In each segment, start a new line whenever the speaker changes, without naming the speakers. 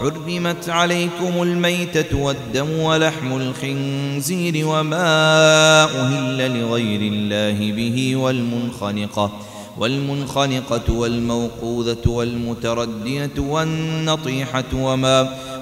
حرمت عليكم الميتة والدم ولحم الخنزير وما أهل لغير الله به والمنخنقة والمنخنقة والموقوذة والمتردية والنطيحة وما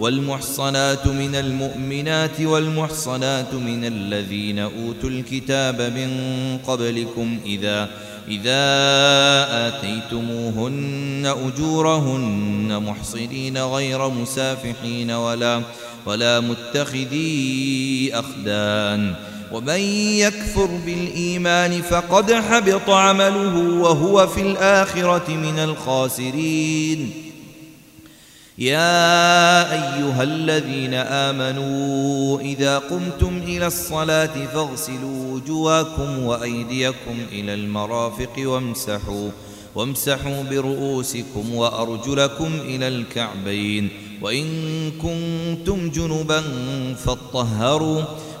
والمحصنات من المؤمنات والمحصنات من الذين أوتوا الكتاب من قبلكم إذا إذا آتيتموهن أجورهن محصنين غير مسافحين ولا ولا متخذي أخدان. ومن يكفر بالإيمان فقد حبط عمله وهو في الآخرة من الخاسرين. يا أيها الذين آمنوا إذا قمتم إلى الصلاة فاغسلوا وجواكم وأيديكم إلى المرافق وامسحوا وامسحوا برؤوسكم وأرجلكم إلى الكعبين وإن كنتم جنبا فاطهروا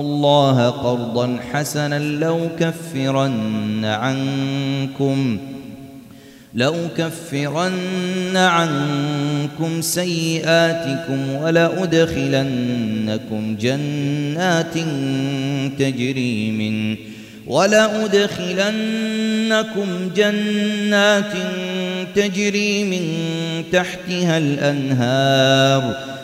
الله قرضا حسنا لو كفرن عنكم لو كفرن عنكم سيئاتكم ولأدخلنكم جنات تجري من ولأدخلنكم جنات تجري من تحتها الأنهار.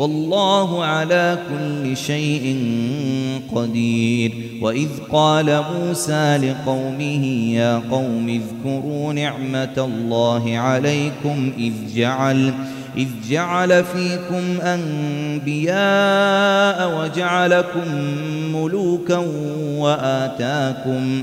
والله على كل شيء قدير. وإذ قال موسى لقومه يا قوم اذكروا نعمة الله عليكم إذ جعل إذ جعل فيكم أنبياء وجعلكم ملوكا وآتاكم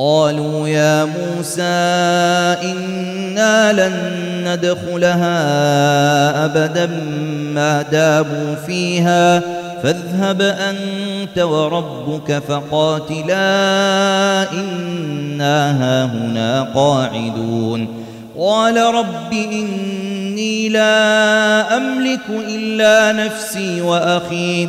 قالوا يا موسى إنا لن ندخلها أبدا ما دابوا فيها فاذهب أنت وربك فقاتلا إنا هاهنا قاعدون. قال رب إني لا أملك إلا نفسي وأخي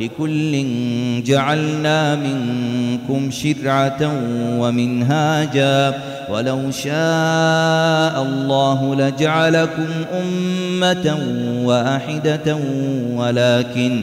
لكل جعلنا منكم شرعة ومنهاجا ولو شاء الله لجعلكم أمة وأحدة ولكن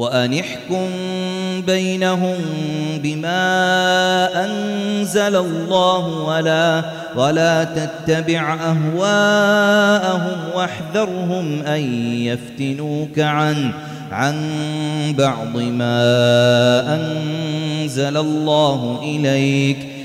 وأن احكم بينهم بما أنزل الله ولا ولا تتبع أهواءهم واحذرهم أن يفتنوك عن عن بعض ما أنزل الله إليك.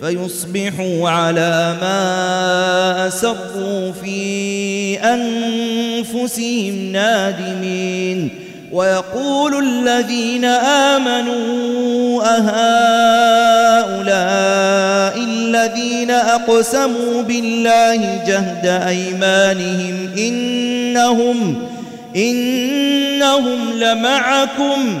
فيصبحوا على ما أسروا في أنفسهم نادمين. ويقول الذين آمنوا أهؤلاء الذين أقسموا بالله جهد أيمانهم إنهم إنهم لمعكم.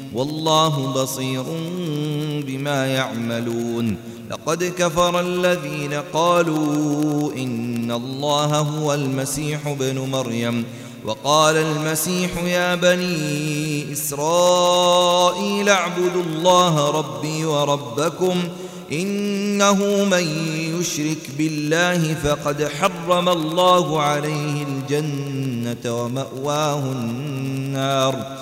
والله بصير بما يعملون. لقد كفر الذين قالوا إن الله هو المسيح ابن مريم. وقال المسيح يا بني إسرائيل اعبدوا الله ربي وربكم إنه من يشرك بالله فقد حرم الله عليه الجنة ومأواه النار.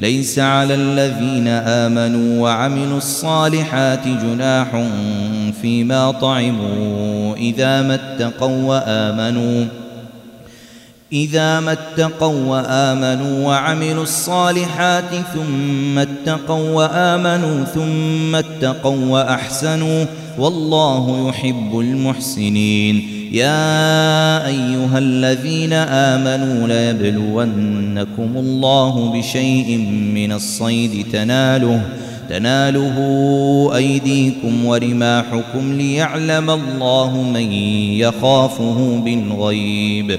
ليس على الذين آمنوا وعملوا الصالحات جناح فيما طعموا إذا ما اتقوا وآمنوا إذا ما اتقوا وآمنوا وعملوا الصالحات ثم اتقوا وآمنوا ثم اتقوا وأحسنوا والله يحب المحسنين. يا أيها الذين آمنوا ليبلونكم الله بشيء من الصيد تناله تناله أيديكم ورماحكم ليعلم الله من يخافه بالغيب.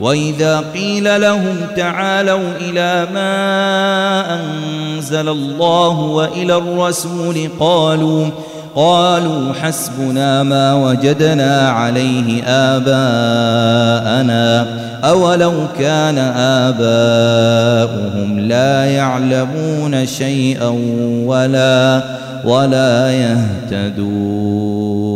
وإذا قيل لهم تعالوا إلى ما أنزل الله وإلى الرسول قالوا قالوا حسبنا ما وجدنا عليه آباءنا أولو كان آباؤهم لا يعلمون شيئا ولا ولا يهتدون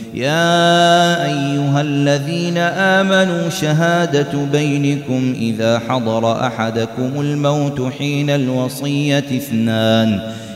يا أيها الذين آمنوا شهادة بينكم إذا حضر أحدكم الموت حين الوصية اثنان.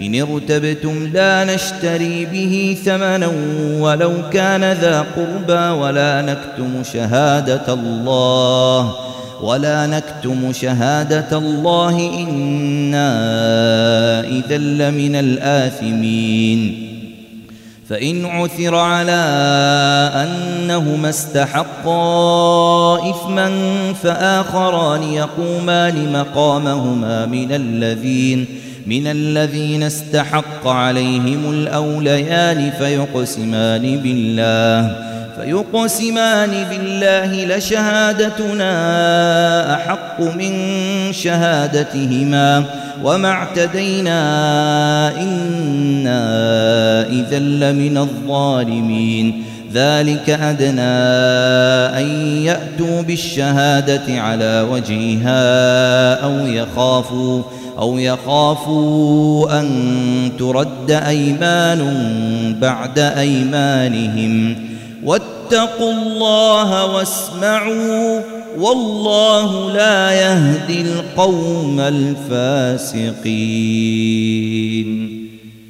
إن ارتبتم لا نشتري به ثمنا ولو كان ذا قربى ولا نكتم شهادة الله ولا نكتم شهادة الله إنا إذا لمن الآثمين. فإن عثر على أنهما استحقا إثما فآخران يقومان مقامهما من الذين من الذين استحق عليهم الأوليان فيقسمان بالله فيقسمان بالله لشهادتنا أحق من شهادتهما وما اعتدينا إنا إذا لمن الظالمين. ذلك أدنى أن يأتوا بالشهادة على وجهها أو يخافوا أو يخافوا أن ترد أيمان بعد أيمانهم. واتقوا الله واسمعوا والله لا يهدي القوم الفاسقين.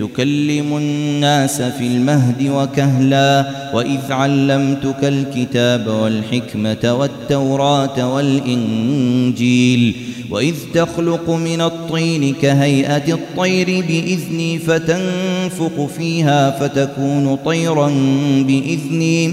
تكلم الناس في المهد وكهلا وإذ علمتك الكتاب والحكمة والتوراة والإنجيل وإذ تخلق من الطين كهيئة الطير بإذني فتنفق فيها فتكون طيرا بإذني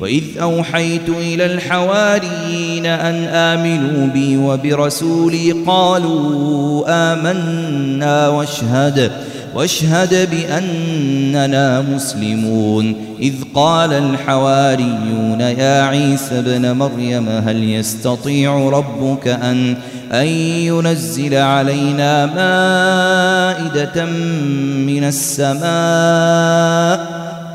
وإذ أوحيت إلى الحواريين أن آمنوا بي وبرسولي قالوا آمنا واشهد واشهد بأننا مسلمون. إذ قال الحواريون يا عيسى ابن مريم هل يستطيع ربك أن أن ينزل علينا مائدة من السماء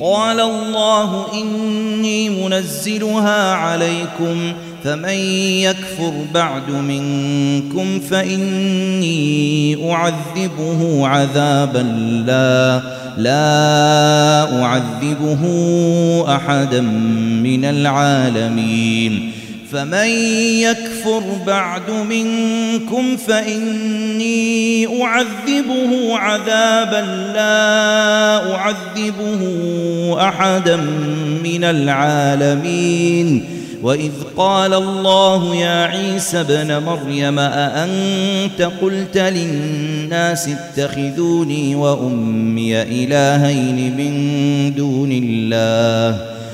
قال الله إني منزلها عليكم فمن يكفر بعد منكم فإني أعذبه عذابا لا لا أعذبه أحدا من العالمين. فمن يكفر بعد منكم فإني أعذبه عذابا لا أعذبه أحدا من العالمين. وإذ قال الله يا عيسى ابن مريم أأنت قلت للناس اتخذوني وأمي إلهين من دون الله؟